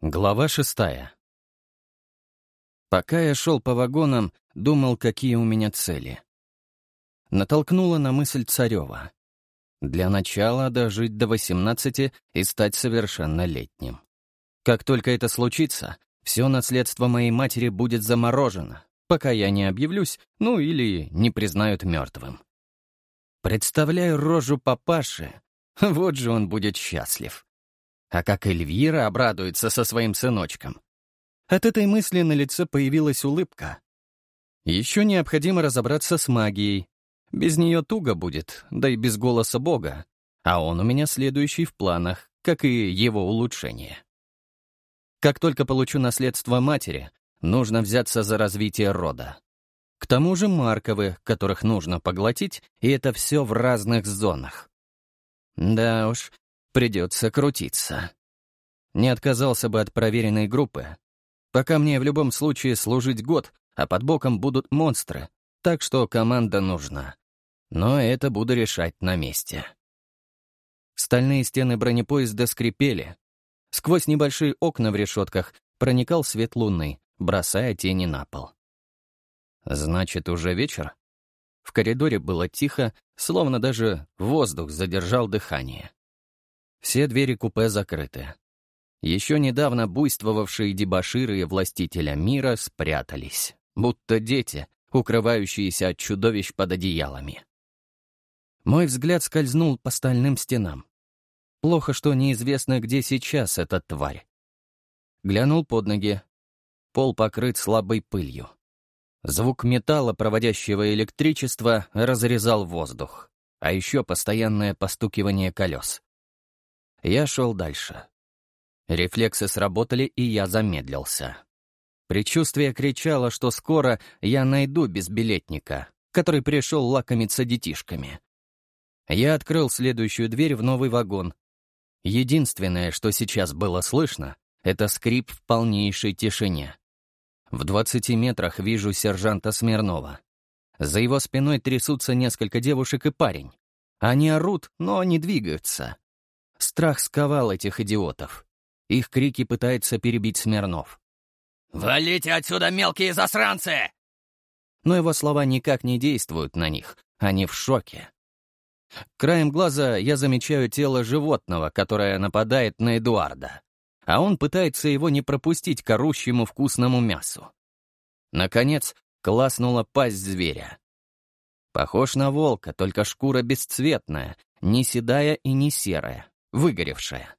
Глава шестая. Пока я шел по вагонам, думал, какие у меня цели. Натолкнула на мысль Царева. Для начала дожить до 18 и стать совершеннолетним. Как только это случится, все наследство моей матери будет заморожено, пока я не объявлюсь, ну или не признают мертвым. Представляю рожу папаши, вот же он будет счастлив. А как Эльвира обрадуется со своим сыночком. От этой мысли на лице появилась улыбка. Еще необходимо разобраться с магией, без нее туго будет, да и без голоса Бога. А он у меня следующий в планах, как и его улучшение. Как только получу наследство матери, нужно взяться за развитие рода. К тому же Марковы, которых нужно поглотить, и это все в разных зонах. Да уж, придется крутиться. Не отказался бы от проверенной группы. Пока мне в любом случае служить год, а под боком будут монстры, так что команда нужна. Но это буду решать на месте. Стальные стены бронепоезда скрипели. Сквозь небольшие окна в решетках проникал свет луны, бросая тени на пол. Значит, уже вечер? В коридоре было тихо, словно даже воздух задержал дыхание. Все двери купе закрыты. Еще недавно буйствовавшие дебоширы и властителя мира спрятались, будто дети, укрывающиеся от чудовищ под одеялами. Мой взгляд скользнул по стальным стенам. Плохо, что неизвестно, где сейчас эта тварь. Глянул под ноги. Пол покрыт слабой пылью. Звук металла, проводящего электричество, разрезал воздух. А еще постоянное постукивание колес. Я шел дальше. Рефлексы сработали, и я замедлился. Предчувствие кричало, что скоро я найду безбилетника, который пришел лакомиться детишками. Я открыл следующую дверь в новый вагон. Единственное, что сейчас было слышно, это скрип в полнейшей тишине. В 20 метрах вижу сержанта Смирнова. За его спиной трясутся несколько девушек и парень. Они орут, но не двигаются. Страх сковал этих идиотов. Их крики пытается перебить Смирнов. «Валите отсюда, мелкие засранцы!» Но его слова никак не действуют на них. Они в шоке. Краем глаза я замечаю тело животного, которое нападает на Эдуарда, а он пытается его не пропустить к орущему вкусному мясу. Наконец, класнула пасть зверя. Похож на волка, только шкура бесцветная, не седая и не серая, выгоревшая.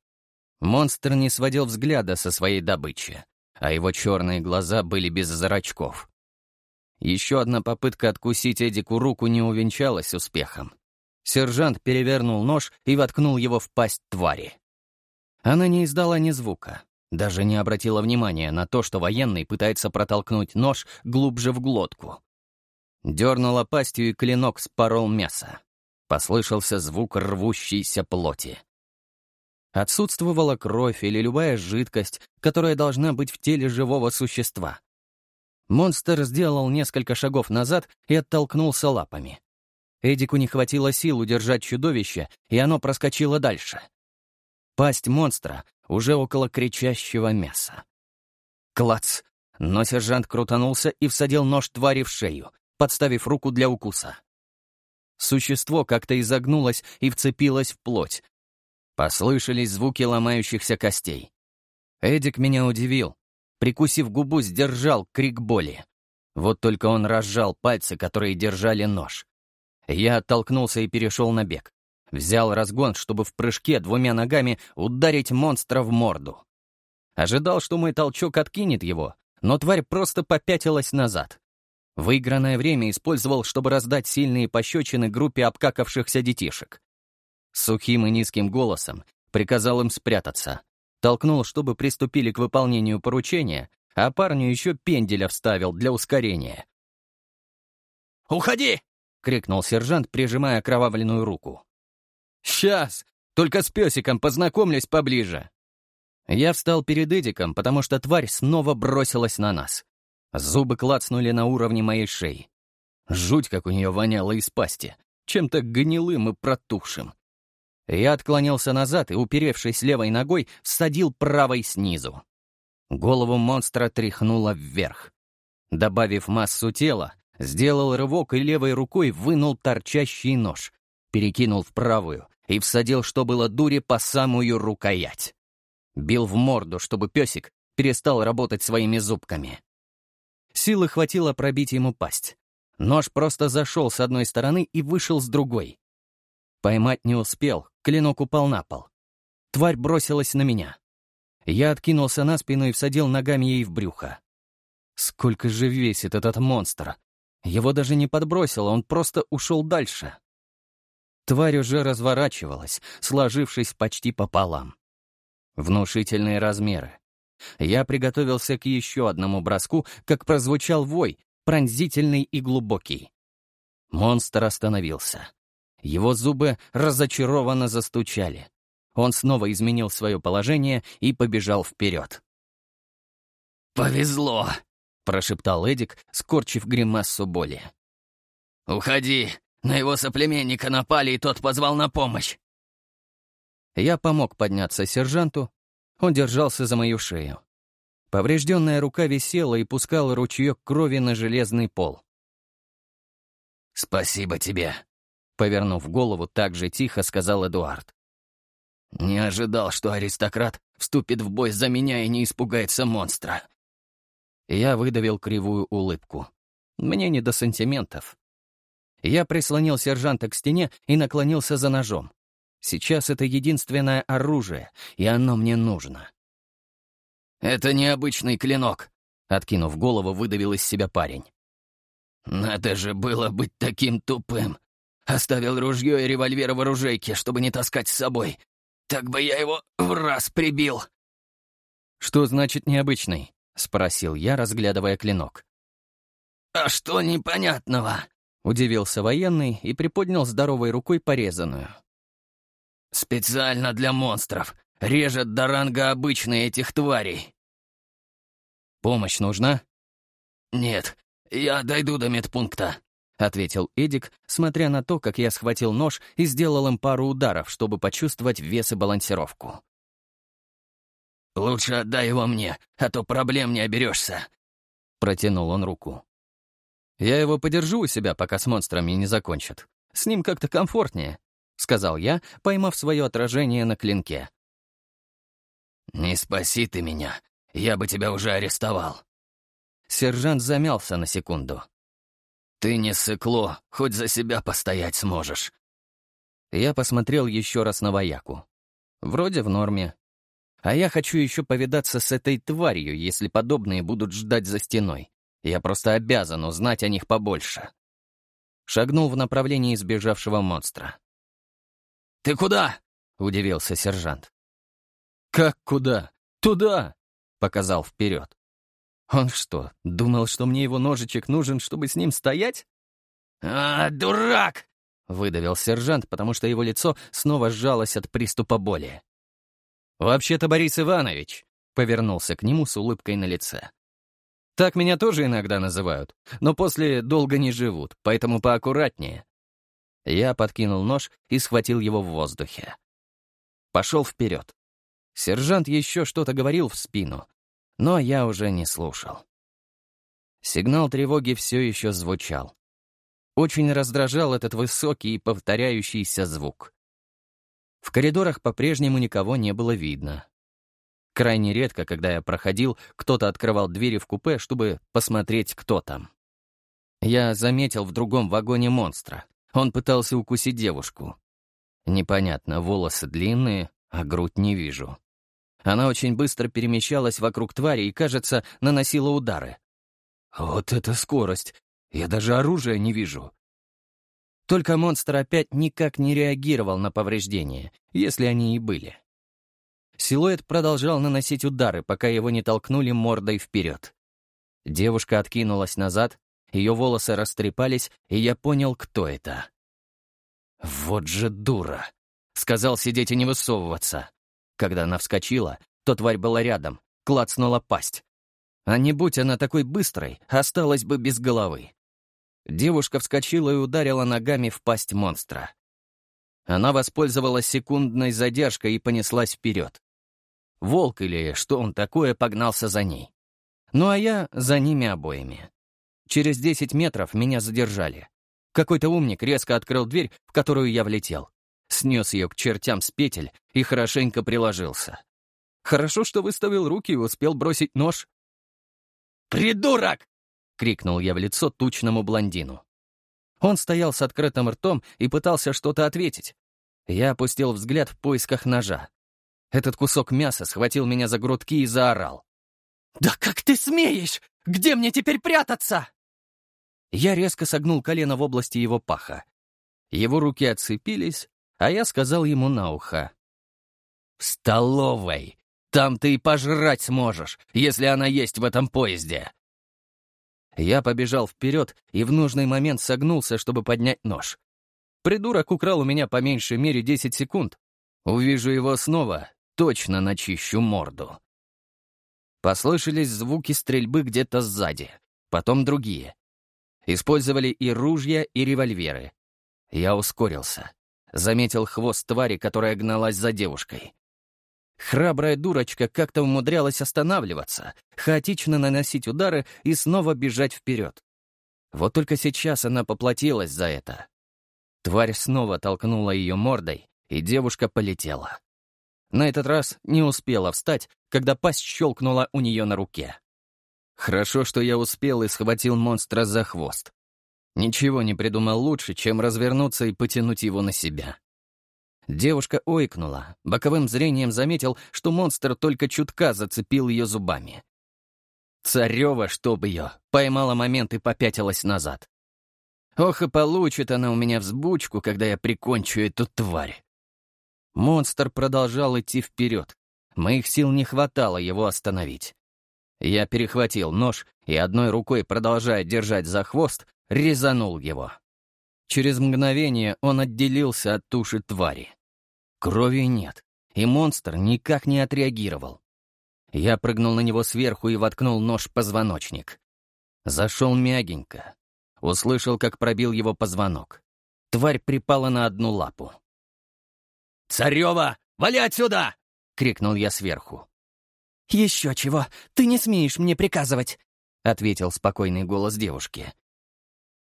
Монстр не сводил взгляда со своей добычи, а его черные глаза были без зрачков. Еще одна попытка откусить Эдику руку не увенчалась успехом. Сержант перевернул нож и воткнул его в пасть твари. Она не издала ни звука, даже не обратила внимания на то, что военный пытается протолкнуть нож глубже в глотку. Дернула пастью, и клинок спорол мясо. Послышался звук рвущейся плоти. Отсутствовала кровь или любая жидкость, которая должна быть в теле живого существа. Монстр сделал несколько шагов назад и оттолкнулся лапами. Эдику не хватило сил удержать чудовище, и оно проскочило дальше. Пасть монстра уже около кричащего мяса. Клац! Но сержант крутанулся и всадил нож твари в шею, подставив руку для укуса. Существо как-то изогнулось и вцепилось в плоть. Послышались звуки ломающихся костей. Эдик меня удивил. Прикусив губу, сдержал крик боли. Вот только он разжал пальцы, которые держали нож. Я оттолкнулся и перешел на бег. Взял разгон, чтобы в прыжке двумя ногами ударить монстра в морду. Ожидал, что мой толчок откинет его, но тварь просто попятилась назад. Выигранное время использовал, чтобы раздать сильные пощечины группе обкакавшихся детишек. Сухим и низким голосом приказал им спрятаться. Толкнул, чтобы приступили к выполнению поручения, а парню еще пенделя вставил для ускорения. «Уходи!» — крикнул сержант, прижимая окровавленную руку. «Сейчас! Только с песиком познакомлюсь поближе!» Я встал перед Эдиком, потому что тварь снова бросилась на нас. Зубы клацнули на уровне моей шеи. Жуть, как у нее воняло из пасти, чем-то гнилым и протухшим. Я отклонился назад и, уперевшись левой ногой, всадил правой снизу. Голову монстра тряхнуло вверх. Добавив массу тела, сделал рывок и левой рукой вынул торчащий нож, перекинул в правую и всадил, что было дури, по самую рукоять. Бил в морду, чтобы песик перестал работать своими зубками. Силы хватило пробить ему пасть. Нож просто зашел с одной стороны и вышел с другой. Поймать не успел, клинок упал на пол. Тварь бросилась на меня. Я откинулся на спину и всадил ногами ей в брюхо. Сколько же весит этот монстр? Его даже не подбросило, он просто ушел дальше. Тварь уже разворачивалась, сложившись почти пополам. Внушительные размеры. Я приготовился к еще одному броску, как прозвучал вой, пронзительный и глубокий. Монстр остановился. Его зубы разочарованно застучали. Он снова изменил свое положение и побежал вперед. «Повезло!» — прошептал Эдик, скорчив гримассу боли. «Уходи! На его соплеменника напали, и тот позвал на помощь!» Я помог подняться сержанту. Он держался за мою шею. Поврежденная рука висела и пускала ручеек крови на железный пол. «Спасибо тебе», — повернув голову, так же тихо сказал Эдуард. «Не ожидал, что аристократ вступит в бой за меня и не испугается монстра». Я выдавил кривую улыбку. Мне не до сантиментов. Я прислонил сержанта к стене и наклонился за ножом. Сейчас это единственное оружие, и оно мне нужно. «Это необычный клинок», — откинув голову, выдавил из себя парень. «Надо же было быть таким тупым. Оставил ружье и револьвер в оружейке, чтобы не таскать с собой. Так бы я его в раз прибил». «Что значит необычный?» — спросил я, разглядывая клинок. «А что непонятного?» — удивился военный и приподнял здоровой рукой порезанную. «Специально для монстров. Режет до ранга обычные этих тварей». «Помощь нужна?» «Нет, я дойду до медпункта», — ответил Эдик, смотря на то, как я схватил нож и сделал им пару ударов, чтобы почувствовать вес и балансировку. «Лучше отдай его мне, а то проблем не оберешься», — протянул он руку. «Я его подержу у себя, пока с монстрами не закончат. С ним как-то комфортнее», — сказал я, поймав свое отражение на клинке. «Не спаси ты меня, я бы тебя уже арестовал». Сержант замялся на секунду. «Ты не сыкло, хоть за себя постоять сможешь». Я посмотрел еще раз на вояку. Вроде в норме. А я хочу еще повидаться с этой тварью, если подобные будут ждать за стеной. Я просто обязан узнать о них побольше. Шагнул в направлении избежавшего монстра. «Ты куда?» — удивился сержант. «Как куда? Туда!» — показал вперед. «Он что, думал, что мне его ножичек нужен, чтобы с ним стоять?» «А, дурак!» — выдавил сержант, потому что его лицо снова сжалось от приступа боли. «Вообще-то Борис Иванович», — повернулся к нему с улыбкой на лице. «Так меня тоже иногда называют, но после долго не живут, поэтому поаккуратнее». Я подкинул нож и схватил его в воздухе. Пошел вперед. Сержант еще что-то говорил в спину, но я уже не слушал. Сигнал тревоги все еще звучал. Очень раздражал этот высокий и повторяющийся звук. В коридорах по-прежнему никого не было видно. Крайне редко, когда я проходил, кто-то открывал двери в купе, чтобы посмотреть, кто там. Я заметил в другом вагоне монстра. Он пытался укусить девушку. Непонятно, волосы длинные, а грудь не вижу. Она очень быстро перемещалась вокруг твари и, кажется, наносила удары. Вот это скорость! Я даже оружия не вижу. Только монстр опять никак не реагировал на повреждения, если они и были. Силуэт продолжал наносить удары, пока его не толкнули мордой вперед. Девушка откинулась назад, ее волосы растрепались, и я понял, кто это. Вот же дура! Сказал сидеть и не высовываться. Когда она вскочила, то тварь была рядом, клацнула пасть. А не будь она такой быстрой, осталась бы без головы. Девушка вскочила и ударила ногами в пасть монстра. Она воспользовалась секундной задержкой и понеслась вперед. волк или что он такое, погнался за ней. Ну а я за ними обоими. Через 10 метров меня задержали. Какой-то умник резко открыл дверь, в которую я влетел. Снес ее к чертям с петель и хорошенько приложился. Хорошо, что выставил руки и успел бросить нож. «Придурок!» — крикнул я в лицо тучному блондину. Он стоял с открытым ртом и пытался что-то ответить. Я опустил взгляд в поисках ножа. Этот кусок мяса схватил меня за грудки и заорал. «Да как ты смеешь? Где мне теперь прятаться?» Я резко согнул колено в области его паха. Его руки отцепились, а я сказал ему на ухо. «В столовой! Там ты и пожрать сможешь, если она есть в этом поезде!» Я побежал вперед и в нужный момент согнулся, чтобы поднять нож. Придурок украл у меня по меньшей мере 10 секунд. Увижу его снова, точно начищу морду. Послышались звуки стрельбы где-то сзади, потом другие. Использовали и ружья, и револьверы. Я ускорился. Заметил хвост твари, которая гналась за девушкой. Храбрая дурочка как-то умудрялась останавливаться, хаотично наносить удары и снова бежать вперед. Вот только сейчас она поплатилась за это. Тварь снова толкнула ее мордой, и девушка полетела. На этот раз не успела встать, когда пасть щелкнула у нее на руке. Хорошо, что я успел и схватил монстра за хвост. Ничего не придумал лучше, чем развернуться и потянуть его на себя. Девушка ойкнула, боковым зрением заметил, что монстр только чутка зацепил ее зубами. Царева, чтоб ее, поймала момент и попятилась назад. Ох, и получит она у меня взбучку, когда я прикончу эту тварь. Монстр продолжал идти вперед. Моих сил не хватало его остановить. Я перехватил нож и одной рукой, продолжая держать за хвост, резанул его. Через мгновение он отделился от туши твари. Крови нет, и монстр никак не отреагировал. Я прыгнул на него сверху и воткнул нож в позвоночник. Зашел мягенько. Услышал, как пробил его позвонок. Тварь припала на одну лапу. «Царева, вали отсюда!» — крикнул я сверху. «Еще чего, ты не смеешь мне приказывать!» — ответил спокойный голос девушки.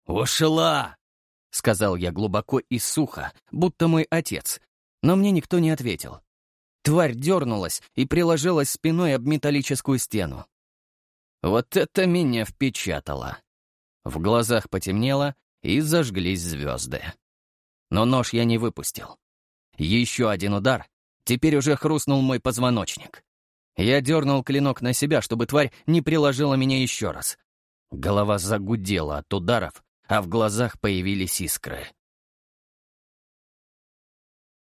«Ушла!» — сказал я глубоко и сухо, будто мой отец, но мне никто не ответил. Тварь дернулась и приложилась спиной об металлическую стену. Вот это меня впечатало. В глазах потемнело, и зажглись звезды. Но нож я не выпустил. Еще один удар. Теперь уже хрустнул мой позвоночник. Я дернул клинок на себя, чтобы тварь не приложила меня еще раз. Голова загудела от ударов, а в глазах появились искры.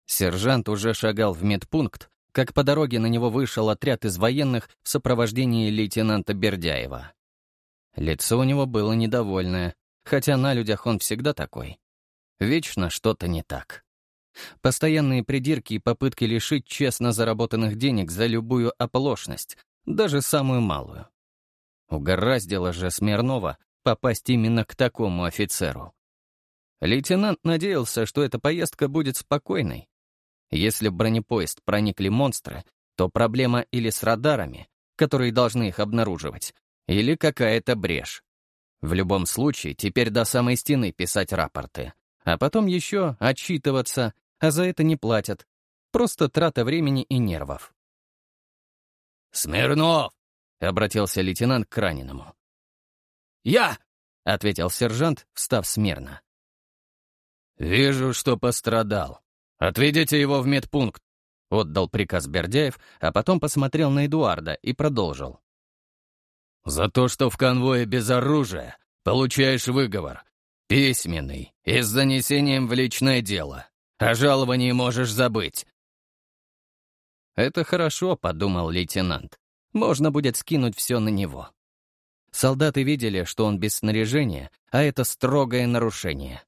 Сержант уже шагал в медпункт, как по дороге на него вышел отряд из военных в сопровождении лейтенанта Бердяева. Лицо у него было недовольное, хотя на людях он всегда такой. Вечно что-то не так. Постоянные придирки и попытки лишить честно заработанных денег за любую оплошность, даже самую малую. Угораздило же Смирнова попасть именно к такому офицеру. Лейтенант надеялся, что эта поездка будет спокойной, если в бронепоезд проникли монстры, то проблема или с радарами, которые должны их обнаруживать, или какая-то брешь. В любом случае, теперь до самой стены писать рапорты, а потом еще отчитываться, а за это не платят. Просто трата времени и нервов. «Смирнов!» — обратился лейтенант к раненому. «Я!» — ответил сержант, встав смирно. «Вижу, что пострадал. «Отведите его в медпункт», — отдал приказ Бердяев, а потом посмотрел на Эдуарда и продолжил. «За то, что в конвое без оружия, получаешь выговор. Письменный и с занесением в личное дело. О жаловании можешь забыть». «Это хорошо», — подумал лейтенант. «Можно будет скинуть все на него». Солдаты видели, что он без снаряжения, а это строгое нарушение.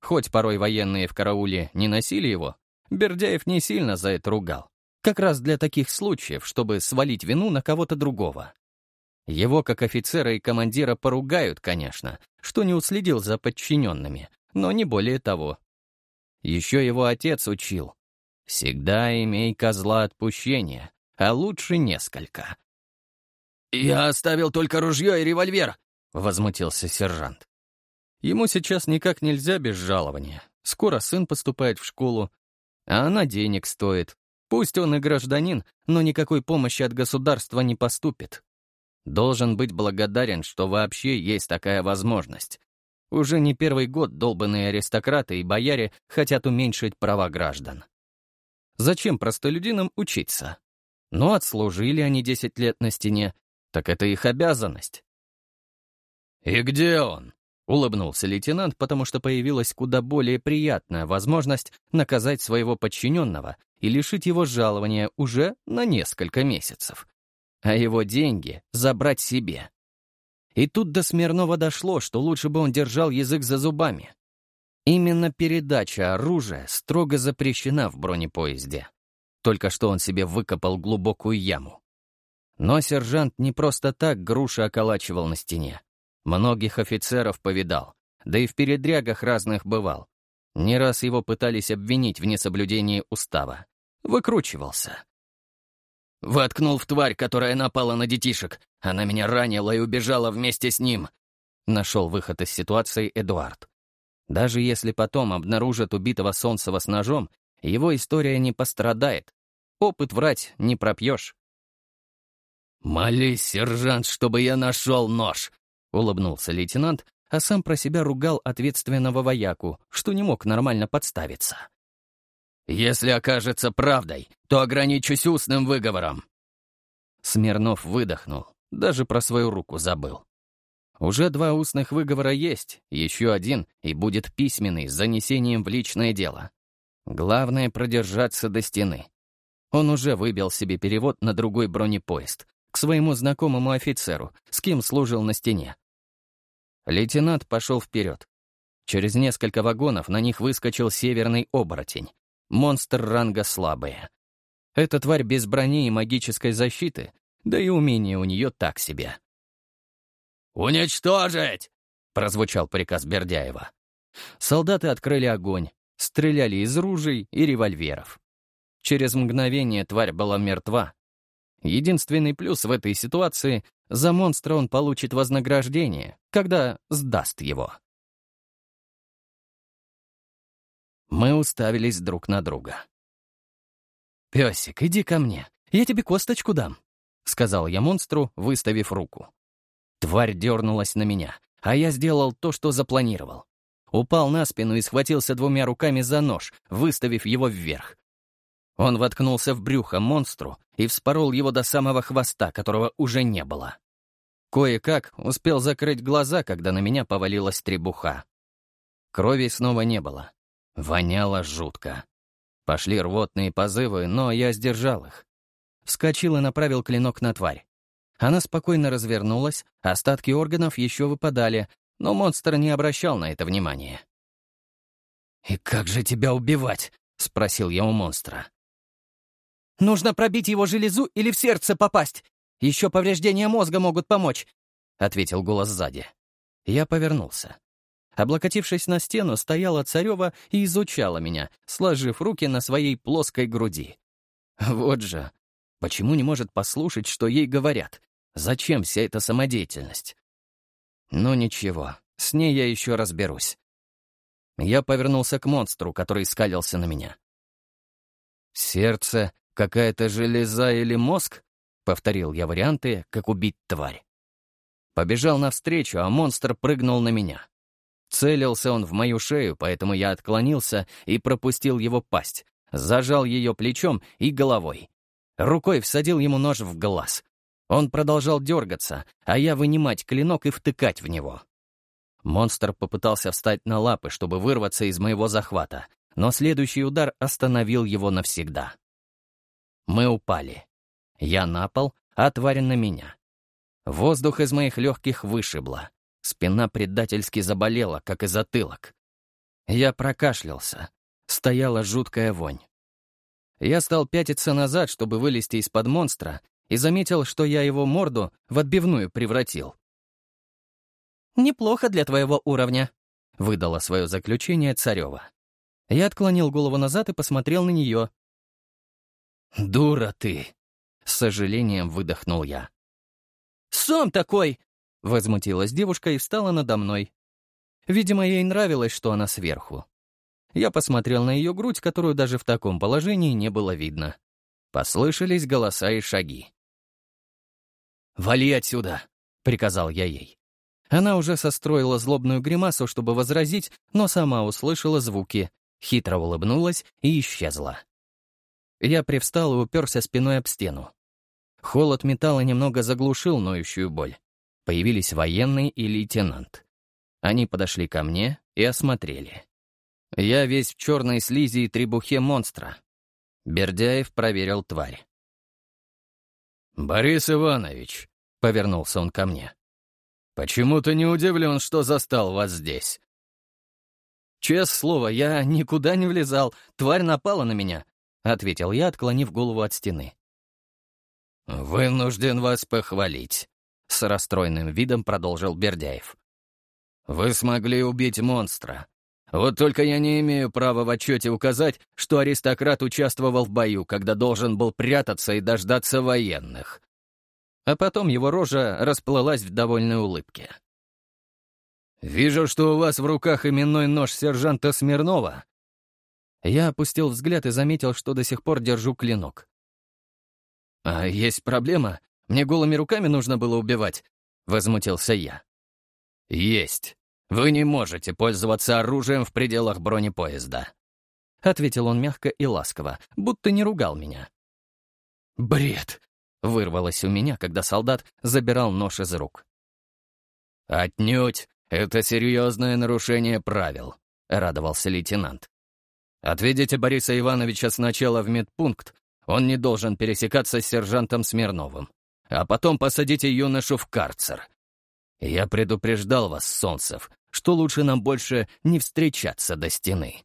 Хоть порой военные в карауле не носили его, Бердяев не сильно за это ругал. Как раз для таких случаев, чтобы свалить вину на кого-то другого. Его, как офицера и командира, поругают, конечно, что не уследил за подчиненными, но не более того. Еще его отец учил. «Всегда имей козла отпущения, а лучше несколько. «Я оставил только ружье и револьвер», — возмутился сержант. Ему сейчас никак нельзя без жалования. Скоро сын поступает в школу, а она денег стоит. Пусть он и гражданин, но никакой помощи от государства не поступит. Должен быть благодарен, что вообще есть такая возможность. Уже не первый год долбанные аристократы и бояре хотят уменьшить права граждан. Зачем простолюдинам учиться? Ну, отслужили они 10 лет на стене, так это их обязанность. «И где он?» — улыбнулся лейтенант, потому что появилась куда более приятная возможность наказать своего подчиненного и лишить его жалования уже на несколько месяцев. А его деньги забрать себе. И тут до Смирнова дошло, что лучше бы он держал язык за зубами. Именно передача оружия строго запрещена в бронепоезде. Только что он себе выкопал глубокую яму. Но сержант не просто так груши околачивал на стене. Многих офицеров повидал, да и в передрягах разных бывал. Не раз его пытались обвинить в несоблюдении устава. Выкручивался. Воткнул в тварь, которая напала на детишек. Она меня ранила и убежала вместе с ним. Нашел выход из ситуации Эдуард. Даже если потом обнаружат убитого Солнцева с ножом, его история не пострадает. Опыт врать не пропьешь. «Молись, сержант, чтобы я нашел нож!» — улыбнулся лейтенант, а сам про себя ругал ответственного вояку, что не мог нормально подставиться. Если окажется правдой, то ограничусь устным выговором». Смирнов выдохнул, даже про свою руку забыл. Уже два устных выговора есть, еще один и будет письменный с занесением в личное дело. Главное — продержаться до стены. Он уже выбил себе перевод на другой бронепоезд, к своему знакомому офицеру, с кем служил на стене. Лейтенант пошел вперед. Через несколько вагонов на них выскочил северный оборотень. Монстр ранга слабые. Эта тварь без брони и магической защиты, да и умение у нее так себе. «Уничтожить!» — прозвучал приказ Бердяева. Солдаты открыли огонь, стреляли из ружей и револьверов. Через мгновение тварь была мертва. Единственный плюс в этой ситуации — за монстра он получит вознаграждение, когда сдаст его. Мы уставились друг на друга. «Песик, иди ко мне, я тебе косточку дам», — сказал я монстру, выставив руку. Тварь дернулась на меня, а я сделал то, что запланировал. Упал на спину и схватился двумя руками за нож, выставив его вверх. Он воткнулся в брюхо монстру и вспорол его до самого хвоста, которого уже не было. Кое-как успел закрыть глаза, когда на меня повалилась требуха. Крови снова не было, Воняло жутко. Пошли рвотные позывы, но я сдержал их. Вскочил и направил клинок на тварь. Она спокойно развернулась, остатки органов еще выпадали, но монстр не обращал на это внимания. «И как же тебя убивать?» — спросил я у монстра. «Нужно пробить его железу или в сердце попасть. Еще повреждения мозга могут помочь», — ответил голос сзади. Я повернулся. Облокотившись на стену, стояла Царева и изучала меня, сложив руки на своей плоской груди. Вот же. Почему не может послушать, что ей говорят? Зачем вся эта самодеятельность? Ну ничего, с ней я еще разберусь. Я повернулся к монстру, который скалился на меня. «Сердце, какая-то железа или мозг?» — повторил я варианты, как убить тварь. Побежал навстречу, а монстр прыгнул на меня. Целился он в мою шею, поэтому я отклонился и пропустил его пасть, зажал ее плечом и головой. Рукой всадил ему нож в глаз. Он продолжал дергаться, а я вынимать клинок и втыкать в него. Монстр попытался встать на лапы, чтобы вырваться из моего захвата, но следующий удар остановил его навсегда. Мы упали. Я на пол, а тварь на меня. Воздух из моих легких вышибло. Спина предательски заболела, как и затылок. Я прокашлялся. Стояла жуткая вонь. Я стал пятиться назад, чтобы вылезти из-под монстра, и заметил, что я его морду в отбивную превратил. «Неплохо для твоего уровня», — выдала свое заключение Царева. Я отклонил голову назад и посмотрел на нее. «Дура ты!» С сожалением выдохнул я. «Сом такой!» — возмутилась девушка и встала надо мной. Видимо, ей нравилось, что она сверху. Я посмотрел на ее грудь, которую даже в таком положении не было видно. Послышались голоса и шаги. «Вали отсюда!» — приказал я ей. Она уже состроила злобную гримасу, чтобы возразить, но сама услышала звуки, хитро улыбнулась и исчезла. Я привстал и уперся спиной об стену. Холод металла немного заглушил ноющую боль. Появились военный и лейтенант. Они подошли ко мне и осмотрели. Я весь в черной слизи и требухе монстра. Бердяев проверил тварь. «Борис Иванович», — повернулся он ко мне, — «почему-то не удивлен, что застал вас здесь». «Честное слово, я никуда не влезал, тварь напала на меня», — ответил я, отклонив голову от стены. «Вынужден вас похвалить», — с расстроенным видом продолжил Бердяев. «Вы смогли убить монстра, вот только я не имею права в отчете указать, что аристократ участвовал в бою, когда должен был прятаться и дождаться военных. А потом его рожа расплылась в довольной улыбке. «Вижу, что у вас в руках именной нож сержанта Смирнова». Я опустил взгляд и заметил, что до сих пор держу клинок. «А есть проблема? Мне голыми руками нужно было убивать?» — возмутился я. «Есть. «Вы не можете пользоваться оружием в пределах бронепоезда», — ответил он мягко и ласково, будто не ругал меня. «Бред!» — вырвалось у меня, когда солдат забирал нож из рук. «Отнюдь! Это серьезное нарушение правил», — радовался лейтенант. «Отведите Бориса Ивановича сначала в медпункт, он не должен пересекаться с сержантом Смирновым, а потом посадите юношу в карцер. Я предупреждал вас, Солнцев, что лучше нам больше не встречаться до стены.